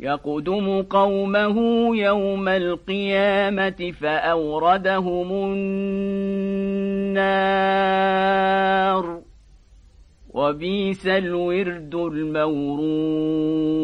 يقدم قومه يوم القيامة فأوردهم النار. وبيس الورد المورود.